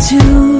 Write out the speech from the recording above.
to